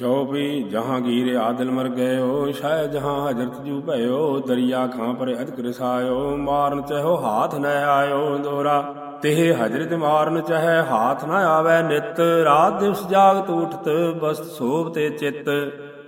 ਚੌਪੀ ਜਹਾਂਗੀਰ ਆਦਲ ਮਰ ਗਇਓ ਸ਼ਾਇ ਜਹਾਂ ਹਜਰਤ ਜੂ ਭਇਓ, ਦਰਿਆ ਖਾਂ ਪਰ ਅਧਿਕ ਰਸਾਇਓ, ਮਾਰਨ ਚਹੋ ਹਾਥ ਨ ਆਇਓ ਦੋਰਾ। ਤੇ ਹਜਰਤ ਮਾਰਨ ਚਾਹੇ, ਹਾਥ ਨ ਆਵੇ ਨਿਤ, ਰਾਤ ਦਿਵਸ ਜਾਗਤ ਉਠਤ, ਬਸਤ ਸੋਭ ਤੇ ਚਿੱਤ।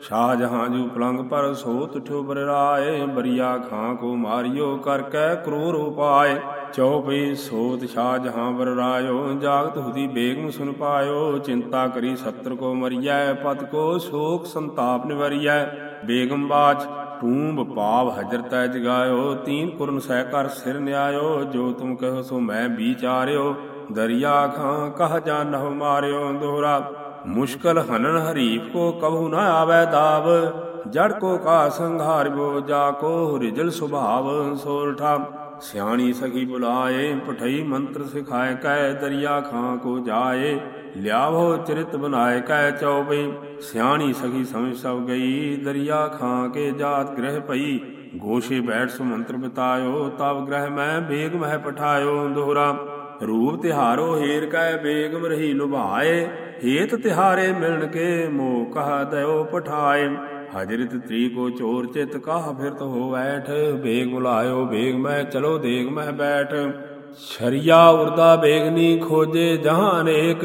ਸ਼ਾਹ ਜਹਾਂ ਜੂ ਪਲੰਗ ਪਰ ਸੋਤ ਠੋ ਬਰਾਏ ਬਰੀਆ ਖਾਂ ਕੋ ਮਾਰਿਓ ਕਰ ਕੈ ਕਰੂਰ ਉਪਾਏ। ਚੌਪਈ ਸੋਤ ਸ਼ਾਹ ਜਹਾਂ ਬਰਰਾਇਓ, ਜਾਗਤ ਹੁਦੀ ਬੇਗਮ ਸੁਨ ਪਾਇਓ। ਚਿੰਤਾ ਕਰੀ ਸੱਤਰ ਕੋ ਮਰੀਐ, ਪਤ ਕੋ ਸ਼ੋਕ ਸੰਤਾਪ ਨਿਵਰੀਐ। ਬੇਗਮ ਬਾਚ ਟੂੰਬ ਪਾਵ ਹਜਰਤੈ ਜਗਾਇਓ, ਤੀਨ ਕੁਰਨ ਸਹਿ ਕਰ ਸਿਰ ਨਿਆਇਓ। ਜੋ ਤੁਮ ਕਹੋ ਸੋ ਮੈਂ ਵਿਚਾਰਿਓ ਦਰਿਆ ਖਾਂ ਕਹ ਜਾਨਹੁ ਮਾਰਿਓ। ਦੋਹਰਾ ਮੁਸ਼ਕਲ ਹਨਨ ਹਰੀਫ ਕੋ ਕਬਹੁ ਨ ਆਵੈ ਦਾਵ, ਜੜ ਕੋ ਕਾ ਸੰਘਾਰਿਓ ਜਾ ਕੋ ਰਿਜਲ ਸੁਭਾਵ ਸੋਰਠਾ ਸਿਆਣੀ ਸਖੀ ਬੁਲਾਏ, ਪਠਈ ਮੰਤਰ ਸਿਖਾਏ ਕੈ ਦਰਿਆ ਖਾਂ ਕੋ ਜਾਏ, ਲਿਆਵੋ ਚਰਿਤ ਬਨਾਏ ਕੈ ਚਉਪਈ ਸਿਆਣੀ ਸਖੀ ਸਮਝ ਸਭ ਗਈ, ਦਰਿਆ ਖਾਂ ਕੇ ਜਾਤ ਗ੍ਰਹਿ ਪਈ ਗੋਸ਼ੇ ਬੈਠ ਸੁ ਮੰਤਰ ਬਿਤਾਇਓ ਤਬ ਗ੍ਰਹਿ ਮੈਂ, ਬੇਗ ਮਹਿ ਪਠਾਇਓ, ਦੋਹਰਾ। ਰੂਪ ਤਿਹਾਰੋ ਹੀਰ ਕੈ ਬੇਗਮ ਰਹੀ ਲੁਭਾਏ, ਹੇਤ ਤਿਹਾਰੇ ਮਿਲਣ ਕੇ ਮੋਹ ਕਹਾ ਦਇਓ ਪਠਾਏ। ਹਜਰਤ ਤ੍ਰੀ ਕੋ ਚੋਰ ਚਿਤ ਕਾਹ ਫਿਰਤ ਹੋ ਬੈਠ ਬੇਗ ਬੁਲਾਇਓ, ਬੇਗ ਮੈਂ ਚਲੋ, ਦੇਗ ਮੈਂ ਬੈਠ। ਸ਼ਰੀਆ ਉਰਦਾ ਬੇਗਨੀ ਖੋਜੇ ਜਹਾਂ ਅਨੇਕ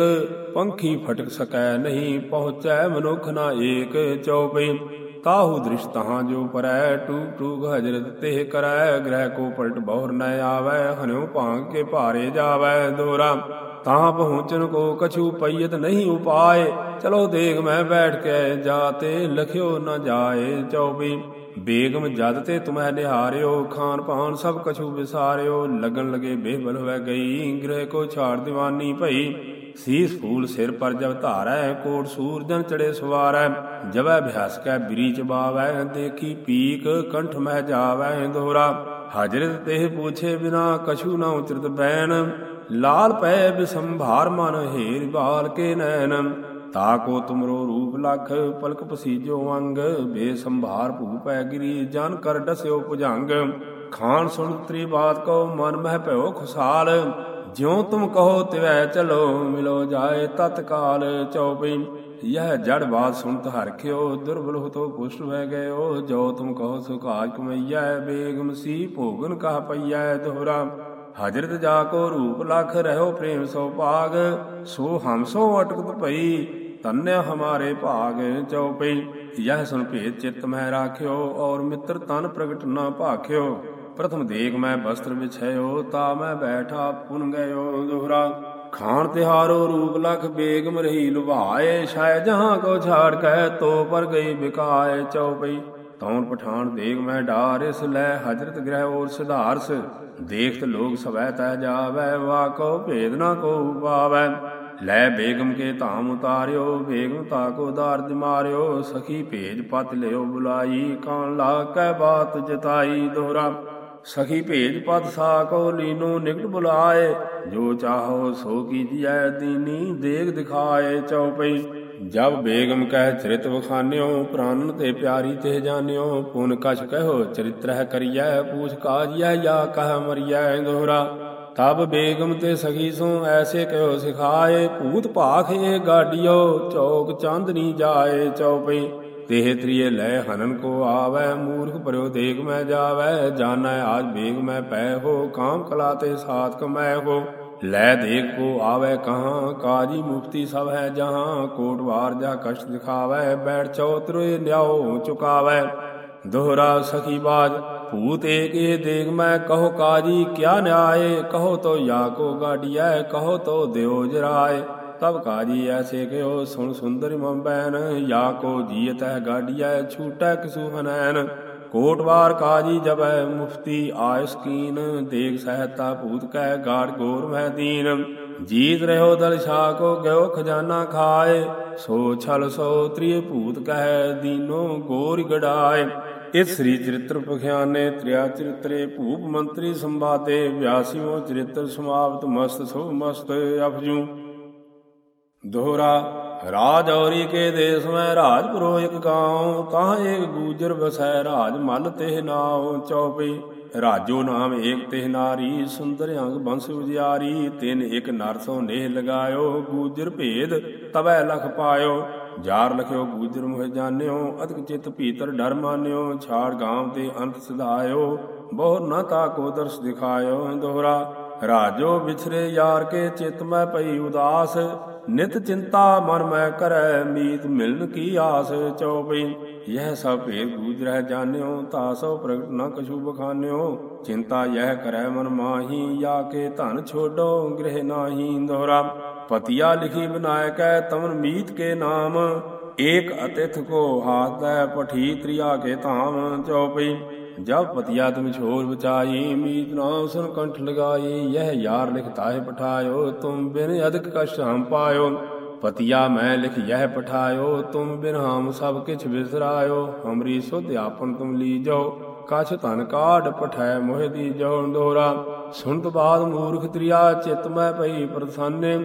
ਪੰਖੀ ਫਟਕ ਸਕੈ ਨਹੀਂ ਪਹੁੰਚੈ ਮਨੁਖ ਨਾ ਏਕ ਚਉਪਈ। ਤਾਹੂ ਦ੍ਰਿਸ਼ ਤਹਾਂ ਜੋ ਪਰੈ ਟੂਕ ਟੂਕ ਹਜਰਤ ਤੇ ਕਰੈ, ਗ੍ਰਹਿ ਕੋ ਪਲਟ ਬਹੁਰ ਨ ਆਵੈ, ਹਨਿਉ ਭਾਂਗ ਕੇ ਭਾਰੇ ਜਾਵੈ ਦੋਰਾ। ਤਾਂ ਪਹੁੰਚਨ ਕੋ ਕਛੂ ਪਈਤ ਨਹੀਂ ਉਪਾਏ, ਚਲੋ ਦੇਖ ਮੈਂ ਬੈਠ ਕੇ ਜਾਤੇ, ਲਖਿਓ ਨ ਜਾਏ ਚੌਬੀ। ਬੇਗਮ ਜਦ ਤੇ ਤੁਮੈ ਨਿਹਾਰਿਓ, ਖਾਨ ਪਾਨ ਸਭ ਕਛੂ ਵਿਸਾਰਿਓ, ਲਗਨ ਲਗੇ ਬੇਬਲ ਹੋਇ ਗਈ, ਗ੍ਰਹਿ ਕੋ ਛਾੜ ਦੀਵਾਨੀ ਭਈ। ਸੀਸ ਫੂਲ ਸਿਰ ਪਰ ਜਬ ਧਾਰੈ, ਕੋਟ ਸੂਰਜਨ ਚੜੇ ਸਵਾਰੈ। ਜਬੈ ਅਭਿਆਸ ਕੈ ਬ੍ਰੀਚ ਬਾਵੈ, ਦੇਖੀ ਪੀਕ ਕੰਠ ਮਹਿ ਜਾਵੈ ਦੋਹਰਾ ਹਜਰਤ ਤੇ ਪੁੱਛੇ ਬਿਨਾ ਕਛੂ ਨਾ ਉਚਰਤ ਬੈਨ ਲਾਲ ਪੈ ਬਿਸੰਭਾਰ ਮਨ ਹੇਰ ਬਾਲ ਕੇ ਨੈਨ ਤਾਕੋ ਤੁਮਰੋ ਰੂਪ ਲਖ, ਪਲਕ ਪਸੀਜੋ ਅੰਗ। ਬੇਸੰਭਾਰ ਭੂਪੈ ਗਿਰੀ, ਜਨ ਕਰ ਡਸਿਓ ਭੁਜੰਗ। ਖਾਨ ਸੁਣ ਤਰੀ ਬਾਤ ਕੋ ਮਨ ਮਹਿ ਭਇਓ ਖੁਸਾਲ। ਜਿਉ ਤੁਮ ਕਹੋ ਤਿਵੈ ਚਲੋ, ਮਿਲੋ ਜਾਏ ਤਤਕਾਲ ਚਉਪਈ। ਯਹ ਜੜ ਬਾਤ ਸੁਣਤ ਹਰਖਿਓ ਦੁਰਬਲ ਹੋਤੋ ਪੁਸ਼ਟ ਵਹਿ ਗਇਓ। ਜੋ ਤੁਮ ਕਹੋ ਸੋ ਕਾਜ ਕਮਈਐ ਬੇਗਮ ਸੀ ਭੋਗਨ ਕਾ ਪਈਐ ਦੋਹਰਾ। ਹਜਰਤ ਜਾ ਕੋ ਰੂਪ ਲਖ ਰਹਿਓ ਪ੍ਰੇਮ ਸੋ ਭਾਗ, ਸੋ ਹਮ ਸੋ ਅਟਕਤ ਭਈ ਤਨਿਆ ਹਮਾਰੇ ਭਾਗ ਚਉਪਈ। ਯਹ ਸੁਨ ਭੇਦ ਚਿਤ ਮਹਿ ਰਾਖਿਓ, ਔਰ ਮਿੱਤਰ ਤਨ ਪ੍ਰਗਟ ਨਾ ਭਾਖਿਓ। ਪ੍ਰਥਮ ਦੇਖ ਮੈਂ ਬਸਤਰ ਵਿਛਿਓ ਤਾ ਮੈਂ ਬੈਠਾ ਪੁਨ ਗਇਓ ਦੋਹਰਾ। ਖਾਨ ਤਿਹਾਰੋ ਰੂਪ ਲਖ ਬੇਗਮ ਰਹੀ ਲੁਭਾਏ ਸ਼ਾਇ ਜਹਾਂ ਕੋ ਛਾੜ ਕੈ ਤੋ ਪਰ ਗਈ ਬਿਕਾਏ ਚਉਪਈ। ਤੌਣ ਪਠਾਨ ਦੇਖ ਮੈਂ ਡਾਰ ਲੈ, ਹਜਰਤ ਗ੍ਰਹਿ ਔਰ ਸਿਧਾਰਸ। ਦੇਖਤ ਲੋਗ ਸਵੈ ਤੈ ਜਾਵੈ ਵਾ ਕੋ ਭੇਦ ਨਾ ਕੋ ਪਾਵੈ। ਲੈ ਬੇਗਮ ਕੇ ਧਾਮ ਉਤਾਰਿਓ, ਬੇਗਮ ਤਾ ਕੋ ਦਾਰਜ ਮਾਰਿਓ, ਸਖੀ ਭੇਜ ਪਤ ਲਿਓ ਬੁਲਾਈ ਕਾਨ ਲਾ ਕੈ ਬਾਤ ਜਤਾਈ ਦੋਹਰਾ। ਸਖੀ ਭੇਜ ਪਤ ਸਾ ਲੀਨੋ ਨਿਕਟ ਬੁਲਾਏ, ਜੋ ਚਾਹੋ ਸੋ ਕੀਜੀਐ ਦੀਨੀ ਦੇਖ ਦਿਖਾਏ ਚਉਪਈ। ਜਬ ਬੇਗਮ ਕਹਿ ਚਰਿਤ ਵਖਾਨਿਓ, ਪ੍ਰਾਨਨ ਤੇ ਪਿਆਰੀ ਤੇ ਜਾਣਿਓ, ਪੁਨ ਕਛ ਕਹਿਓ ਚਰਿਤ੍ਰਹਿ ਕਰੀਐ, ਪੂਛ ਕਾਜੀਐ ਜਾਂ ਕਹ ਮਰੀਐ ਦੋਹਰਾ। ਤਬ ਬੇਗਮ ਤੇ ਸਖੀ ਸੋ ਐਸੇ ਕਹਿਓ, ਸਿਖਾਏ, ਭੂਤ ਭਾਖ ਇਹ ਗਾਡੀਓ ਚੌਕ ਚਾਂਦਨੀ ਜਾਏ ਚਉਪਈ। ਦੇਹ ਤ੍ਰਿਏ ਲੈ ਹਨਨ ਕੋ ਆਵੈ ਮੂਰਖ ਪਰਿਓ ਦੇਖ ਮੈਂ ਜਾਵੈ ਜਾਣੈ ਆਜ ਬੇਗ ਮੈਂ ਪੈ ਹੋ ਕਾਮ ਕਲਾ ਤੇ ਸਾਥ ਕਮੈ ਹੋ ਲੈ ਦੇਖ ਕੋ ਆਵੈ ਕਹਾਂ ਕਾਜੀ ਮੁਕਤੀ ਸਭ ਹੈ ਜਹਾਂ ਕੋਟ ਵਾਰ ਜਾ ਕਸ਼ਟ ਦਿਖਾਵੈ ਬੈਠ ਚੌਤਰੇ ਲਿਆਓ ਚੁਕਾਵੈ ਦੋਹਰਾ ਸਖੀ ਬਾਜ ਭੂਤ ਏਕ ਇਹ ਦੇਖ ਮੈਂ ਕਹੋ ਕਾਜੀ ਕਿਆ ਨਿਆਏ ਕਹੋ ਤੋ ਯਾ ਕੋ ਗਾਡੀਐ ਕਹੋ ਤੋ ਦਿਓ ਜਰਾਏ ਤਬ ਕਾਜੀ ਐਸੇ ਕਿਓ ਸੁਣ ਸੁੰਦਰ ਮਮ ਯਾ ਕੋ ਜੀਤ ਹੈ ਗਾਡੀਐ, ਛੂਟੈ ਕਿਸੂ ਹਨੈਨ ਕੋਟਵਾਰ ਕਾਜੀ ਜਬੈ ਮੁਫਤੀ ਆਇਸ ਦੇਖ ਸਹਿਤਾ ਭੂਤ ਕਹਿ ਗਾੜ ਗੋਰ ਮਹਿ ਦੀਨ। ਜੀਤ ਰਹਿਓ ਦਲ ਛਾ ਕੋ ਗਇਓ ਖਜ਼ਾਨਾ ਖਾਏ। ਸੋ ਛਲ ਸੋ ਤ੍ਰਿਯ ਭੂਤ ਕਹਿ ਦੀਨੋ ਗੋਰ ਗੜਾਏ। ਇਸ ਸ੍ਰੀ ਚਰਿਤ੍ਰ ਪਖਿਆਨੇ, ਤ੍ਰਿਆ ਚਰਿਤਰੇ ਭੂਪ ਮੰਤਰੀ ਸੰਵਾਦੇ ਵਿਆਸੀਓ ਚਰਿਤ੍ਰ ਸਮਾਪਤ, ਮਸਤ ਸੋ ਮਸਤ ਅਫਜੂ। ਦੋਹਰਾ, ਰਾਜ ਔਰੀ ਕੇ ਦੇਸ ਮੈਂ ਰਾਜਪੁਰੋ ਇਕ ਗਾਉ, ਤਾਂ ਏਕ ਗੂਜਰ ਵਸੈ ਰਾਜ ਮਲ ਤੇ ਨਾਉ, ਚਉਪਈ, ਰਾਜੋ ਨਾਮ ਏਕ ਤੇ ਨਾਰੀ, ਸੁੰਦਰ ਅੰਗ ਬੰਸ ਉਜਿਆਰੀ, ਤਿਨ ਇਕ ਨਰ ਨੇਹ ਲਗਾਇਓ, ਗੂਜਰ ਭੇਦ ਤਵੈ ਲਖ ਪਾਇਓ, ਜਾਰ ਲਖਿਓ ਗੂਜਰ ਮੋਹਿ ਜਾਣਿਓ, ਅਤਿਕ ਚਿਤ ਭੀਤਰ ਡਰ ਮਾਨਿਓ, ਛਾੜ ਗਾਮ ਤੇ ਅੰਤ ਸਿਧਾਇਓ ਬਹੁ ਨਾ ਤਾ ਕੋ ਦਰਸ ਦਿਖਾਇਓ, ਦੋਹਰਾ ਰਾਜੋ ਵਿਛਰੇ ਯਾਰ ਕੇ ਚਿਤ ਮੈਂ ਪਈ ਉਦਾਸ, ਨਿਤ ਚਿੰਤਾ ਮਨ ਮੈਂ ਕਰੈ ਮੀਤ ਮਿਲਨ ਕੀ ਆਸ ਚਉਪਈ। ਯਹ ਸਭ ਭੇਦ ਗੂਜ ਰਹਿ ਜਾਣਿਓ ਤਾਸੋ ਪ੍ਰਗਟ ਨ ਕਛੂ ਬਖਾਨਿਓ। ਚਿੰਤਾ ਯਹ ਕਰੈ ਮਨ ਮਾਹੀ ਜਾ ਕੇ ਧਨ ਛੋਡੋ ਗ੍ਰਹਿ ਨਾਹੀ ਦੋਹਰਾ। ਪਤਿਆ ਲਿਖੀ ਬਨਾਇਕੈ, ਤਮਨ ਮੀਤ ਕੇ ਨਾਮ। ਏਕ ਅਤਿਥ ਕੋ ਹਾਥ ਦੈ, ਪਠੀ ਤ੍ਰਿਆ ਕੇ ਧਾਮ ਚਉਪਈ। ਜਬ ਪਤਿਆ ਤੁਮ ਛੋਰ ਬਚਾਈ ਮੀਤ ਨਾਮ ਸੁਨ ਕੰਠ ਲਗਾਈ ਯਹ ਯਾਰ ਲਿਖਤਾਏ ਪਠਾਇਓ ਤੁਮ ਬਿਨ ਅਦਕ ਕਸ਼ ਹਮ ਪਾਇਓ ਪਤਿਆ ਮੈਂ ਲਿਖ ਯਹ ਪਠਾਇਓ ਤੁਮ ਬਿਨ ਹਮ ਸਭ ਕਿਛ ਵਿਸਰਾਇਓ ਹਮਰੀ ਸੁਧ ਆਪਨ ਤੁਮ ਲੀਜੋ ਕਛ ਧਨ ਕਾਢ ਪਠੈ ਮੋਹਿ ਦੀ ਜੋ ਦੋਰਾ ਸੁਣਤ ਬਾਦ ਮੂਰਖ ਤ੍ਰਿਆ ਚਿਤ ਮੈਂ ਪਈ ਪ੍ਰਸੰਨੇ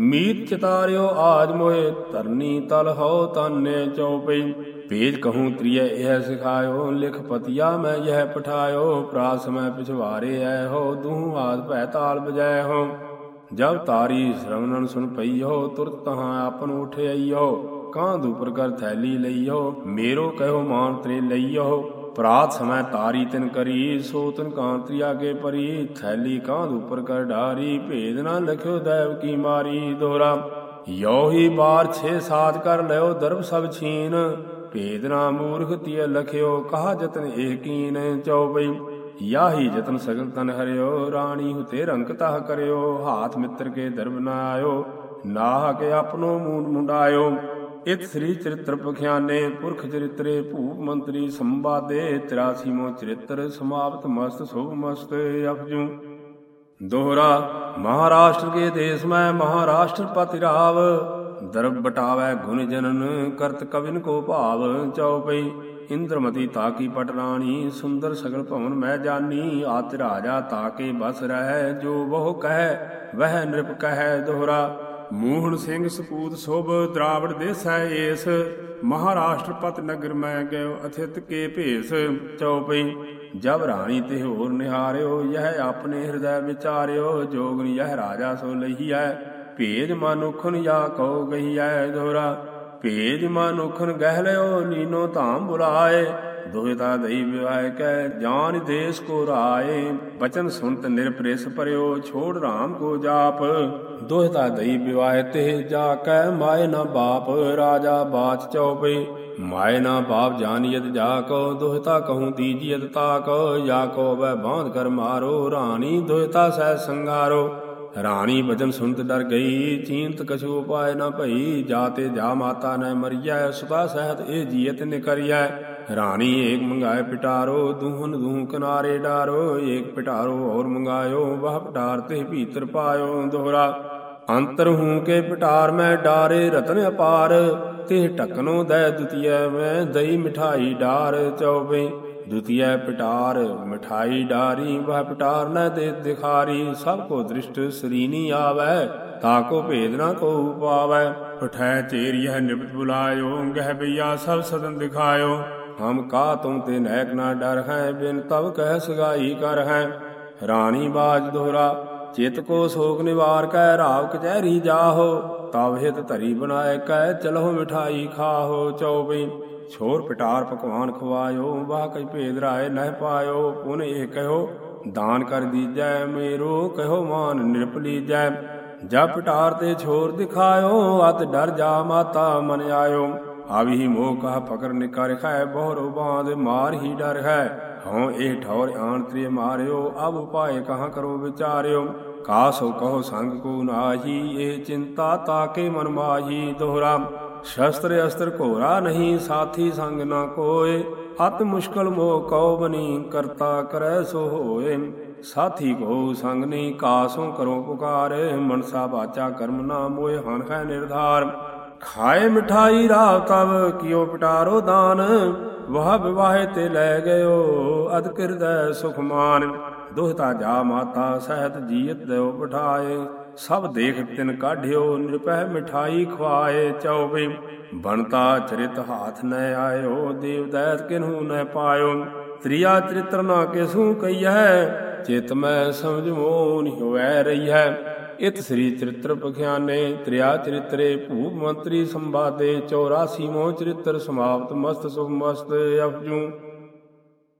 ਮੀਤ ਚਿਤਾਰਿਓ ਆਜ ਮੋਹਿ ਧਰਨੀ ਤਲ ਹਉ ਤਾਨੇ ਚਉਪਈ ਭੇਜ ਕਹੂੰ ਤ੍ਰਿਯ, ਇਹ ਸਿਖਾਇਓ ਲਿਖ ਪਤਿਆ, ਮੈਂ ਇਹ ਪਠਾਇਓ, ਪ੍ਰਾਸ ਮੈਂ ਪਿਛਵਾਰੇ ਐ ਹੋ ਦੂਹ ਆਦ ਭੈ ਤਾਲ ਬਜੈ ਹੋ। ਜਬ ਤਾਰੀ ਸ਼ਰਵਣਨ ਸੁਨ ਪਈਓ, ਤੁਰਤ ਤਹਾਂ ਆਪਨ ਉਠੇ ਕਾਂ ਦੂਪਰ ਕਰ ਥੈਲੀ ਲਈਓ, ਮੇਰੋ ਕਹਿਓ ਮਾਨ ਤ੍ਰੇ ਲਈਓ। ਪ੍ਰਾਤ ਸਮੈ ਤਾਰੀ ਤਿਨ ਕਰੀ, ਸੋ ਤਨ ਕਾਂਤਰੀ ਕੇ ਪਰੀ। ਥੈਲੀ ਕਾਂ ਦੂਪਰ ਕਰ ਢਾਰੀ, ਭੇਦ ਨਾ ਲਖਿਓ ਦੈਵ ਕੀ ਮਾਰੀ ਦੋਰਾ। ਯੋ ਹੀ ਬਾਰ ਛੇ ਸਾਤ ਕਰ ਲਿਓ, ਦਰਬ ਸਭ ਛੀਨ। ਭੇਦ ਨਾ ਮੂਰਖ ਤਿය ਲਖਿਓ, ਕਹਾ ਜਤਨ ਇਹ ਕੀਨ ਚਉਪਈ? ਯਾਹੀ ਜਤਨ ਸਗਲ ਤਨ ਹਰਿਓ, ਰਾਣੀ ਹੁਤੇ ਰੰਕ ਤਾਹ ਕਰਿਓ, ਹਾਥ ਮਿੱਤਰ ਕੇ ਦਰਬ ਨਾ ਆਇਓ, ਨਾਹ ਕੇ ਆਪਣੋ ਮੂੰਡ ਮੁੰਡਾਇਓ। ਇਤ ਸ੍ਰੀ ਚਰਿਤ੍ਰ ਪਖਿਆਨੇ, ਪੁਰਖ ਚਰਿਤਰੇ, ਭੂਪ ਮੰਤਰੀ ਸੰਵਾਦੇ 83 ਮੋ ਚਰਿਤ੍ਰ ਸਮਾਪਤ ਮਸਤ, ਸੁਭ ਮਸਤ ਅਪਜੂ। ਦੋਹਰਾ, ਮਹਾਰਾਸ਼ਟਰ ਕੇ ਦੇਸ ਮੈਂ ਮਹਾਰਾਸ਼ਟਰ ਪਤਿ ਰਾਵ। ਦਰਬ ਬਟਾਵੈ ਗੁਣ ਜਨਨ, ਕਰਤ ਕਵਿਨ ਕੋ ਭਾਵ ਚਉਪਈ ਇੰਦਰਮਤੀ ਤਾਕੀ ਪਟ ਰਾਣੀ, ਸੁੰਦਰ ਸਗਲ ਭਵਨ ਮੈਂ ਜਾਨੀ। ਆਤ ਰਾਜਾ ਤਾਕੇ ਬਸ ਰਹਿ, ਜੋ ਬਹੁ ਕਹਿ, ਵਹਿ ਨਿਰਪ ਕਹਿ ਦੋਹਰਾ। ਮੋਹਨ ਸਿੰਘ ਸਪੂਤ ਸੋਭ, ਦਰਾਵੜ ਦੇਸੈ ਏਸ। ਮਹਾਰਾਸ਼ਟਰਪਤ ਨਗਰ ਮੈਂ ਗਇਓ ਅਥਿਤ ਕੇ ਭੇਸ ਚਉਪਈ ਜਬ ਰਾਣੀ ਤੇ ਹੋਰ ਨਿਹਾਰਿਓ, ਯਹ ਆਪਣੇ ਹਿਰਦੈ ਵਿਚਾਰਿਓ। ਜੋਗਨ ਯਹ ਰਾਜਾ ਸੋ ਲਈਐ। ਭੇਜ ਮਨੁਖਨ ਜਾ ਕਉ ਗਈਐ ਦੋਰਾ ਭੇਜ ਮਨੁਖਨ ਗਹਿ ਲਿਓ, ਨੀਨੋ ਧਾਮ ਬੁਲਾਏ। ਦੋਹਿਤਾ ਦਈ ਵਿਵਾਹ ਕੈ, ਜਾਨ ਦੇਸ ਕੋ ਰਾਏ। ਬਚਨ ਸੁਨਤ ਨਿਰਪ੍ਰੇਸ ਪਰਿਓ, ਛੋੜ ਰਾਮ ਕੋ ਜਾਪ। ਦੋਹਿਤਾ ਦਈ ਵਿਵਾਹ ਤੇ ਜਾ ਕੈ ਮਾਏ ਨਾ ਬਾਪ, ਰਾਜਾ ਬਾਚ ਚਉਪਈ ਮਾਏ ਨਾ ਬਾਪ ਜਾਨੀਅਤ ਜਾ ਕੋ ਦੋਹਿਤਾ ਕਹੂੰ ਦੀਜੀਅਤ ਤਾ ਕੋ ਜਾ ਕੋ ਵੈ ਬਾਂਧ ਕਰ ਮਾਰੋ, ਰਾਣੀ ਦੋਹਿਤਾ ਸਹਿ ਸੰਗਾਰੋ। ਰਾਣੀ ਬਚਨ ਸੁਣਤ ਡਰ ਗਈ ਚੀਨਤ ਕਛੂ ਉਪਾਇ ਨ ਭਈ ਜਾਤੇ ਜਾ ਮਾਤਾ ਨ ਮਰੀਐ ਸੁਤਾ ਸਹਿਤ ਇਹ ਜੀਅਤ ਨਿਕਰੀਐ। ਰਾਣੀ ਏਕ ਮੰਗਾਏ ਪਿਟਾਰੋ, ਦੂਹਨ ਦੂਹ ਕਿਨਾਰੇ ਡਾਰੋ, ਏਕ ਪਿਟਾਰੋ ਔਰ ਮੰਗਾਇਓ, ਵਹ ਪਿਟਾਰ ਤੇ ਭੀਤਰ ਪਾਇਓ ਦੋਹਰਾ। ਅੰਤਰ ਹੂੰ ਕੇ ਪਿਟਾਰ ਮੈਂ ਡਾਰੇ, ਰਤਨ ਅਪਾਰ, ਤੇ ਢਕਨੋ ਦੈ ਦੁਤੀਏ ਮੈਂ, ਦਈ ਮਿਠਾਈ ਡਾਰ ਚਉਬੇ ਦੁਤੀਏ ਪਿਟਾਰ ਮਿਠਾਈ ਡਾਰੀ ਵਹ ਪਿਟਾਰ ਨ ਦੇ ਦਿਖਾਰੀ ਸਭ ਕੋ ਦ੍ਰਿਸ਼ਟ ਸਰੀਨੀ ਆਵੈ ਤਾਕੋ ਭੇਦ ਨਾ ਕੋ ਪਾਵੈ ਪਠੈ ਚੇਰੀਐ ਨਿਬਤ ਬੁਲਾਇਓ ਗਹਿ ਬਈਆ ਸਭ ਸਦਨ ਦਿਖਾਇਓ ਹਮ ਕਾ ਤੁਮ ਤੇ ਨੈਕ ਨਾ ਡਰ ਹੈ ਬਿਨ ਤਬ ਕਹਿ ਸਗਾਈ ਕਰ ਹੈ ਰਾਣੀ ਬਾਜ ਦੋਹਰਾ ਚਿਤ ਕੋ ਸੋਗ ਨਿਵਾਰ ਕੈ ਰਾਵ ਕਚਹਿਰੀ ਜਾਹੋ ਤਬ ਹਿਤ ਧਰੀ ਬਣਾਏ ਕੈ ਚਲੋ ਮਿਠਾਈ ਖਾਹੋ ਚਉਬਈ ਛੋਰ ਪਟਾਰ ਪਕਵਾਨ ਖਵਾਇਓ, ਵਾਹ ਕਈ ਭੇਦ ਰਾਏ ਨਹਿ ਪਾਇਓ, ਪੁਨ ਇਹ ਕਹਿਓ, ਦਾਨ ਕਰ ਦੀਜੈ ਮੇਰੋ, ਕਹਿਓ ਮਾਨ ਨਿਰਪ ਲੀਜੈ ਜਬ ਪਟਾਰ ਤੇ ਛੋਰ ਦਿਖਾਇਓ, ਅਤ ਡਰ ਜਾ ਮਾਤਾ ਮਨ ਆਇਓ। ਆਵੀ ਮੋਹ ਕਾ ਫਕਰ ਨਿਕਰ ਖੈ ਬਹੁਰੋ ਬਾਂਧ ਮਾਰ ਹੀ ਡਰ ਹੈ। ਹਉ ਇਹ ਠੌਰ ਆਣ ਤ੍ਰਿ ਮਾਰਿਓ ਅਬ ਉਪਾਏ ਕਹਾਂ ਕਰੋ ਵਿਚਾਰਿਓ। ਕਾਸੋ ਕਹੋ ਸੰਗ ਕੋ ਨਾਹੀ, ਇਹ ਚਿੰਤਾ ਤਾਕੇ ਮਨ ਮਾਹੀ, ਦੋਹਰਾ। ਸ਼ਸਤਰ ਅਸਤਰ ਘੋਰਾ ਨਹੀਂ, ਸਾਥੀ ਸੰਗ ਨਾ ਕੋਏ। ਅਤ ਮੁਸ਼ਕਲ ਮੋਹ ਕਉ ਬਨੀ, ਕਰਤਾ ਕਰੈ ਸੋ ਹੋਏ। ਸਾਥੀ ਕੋ ਸੰਗ ਨਹੀਂ ਕਾਸੋਂ ਕਰੋ ਪੁਕਾਰ। ਮਨਸਾ ਬਾਚਾ ਕਰਮ ਨਾ ਮੋਏ, ਹਣ ਹੈ ਨਿਰਧਾਰ। ਖਾਏ ਮਿਠਾਈ ਰਾਵ ਤਬ ਕਿਉ ਪਟਾਰੋ ਦਾਨ। ਵਾਹ ਵਿਵਾਹੇ ਤੇ ਲੈ ਗਇਓ ਅਦ ਕਿਰਦੈ ਸੁਖਮਾਨ ਦੁਹਤਾ ਜਾ ਮਾਤਾ, ਸਹਿਤ ਜੀਤ ਦਿਓ ਬਿਠਾਏ ਸਭ ਦੇਖ ਤਿਨ ਕਾਢਿਓ ਨਿਰਪਹਿ ਮਿਠਾਈ ਖਵਾਏ ਚਉਬੇ। ਬਣਤਾ ਚਰਿਤ ਹਾਥ ਨ ਆਇਓ, ਦੇਵ ਦੈਤ ਕਿਨਹੂ ਨ ਪਾਇਓ। ਤ੍ਰਿਆ ਚਰਿਤਰ ਨਾ ਕਿਸੂ ਕਈਐ, ਚਿਤ ਮੈਂ ਸਮਝ ਮੋਹ ਨੀ ਹੋਵੈ ਰਹੀ ਹੈ ਇਤ ਸ੍ਰੀ ਚਰਿਤ੍ਰ ਪਖਿਆਨੇ, ਤ੍ਰਿਆ ਚਰਿਤਰੇ ਭੂਪ ਮੰਤਰੀ ਸੰਵਾਦੇ 84 ਮੋ ਚਰਿਤ੍ਰ ਸਮਾਪਤ ਮਸਤ ਸੁਭ ਮਸਤ ਅਪਜੂ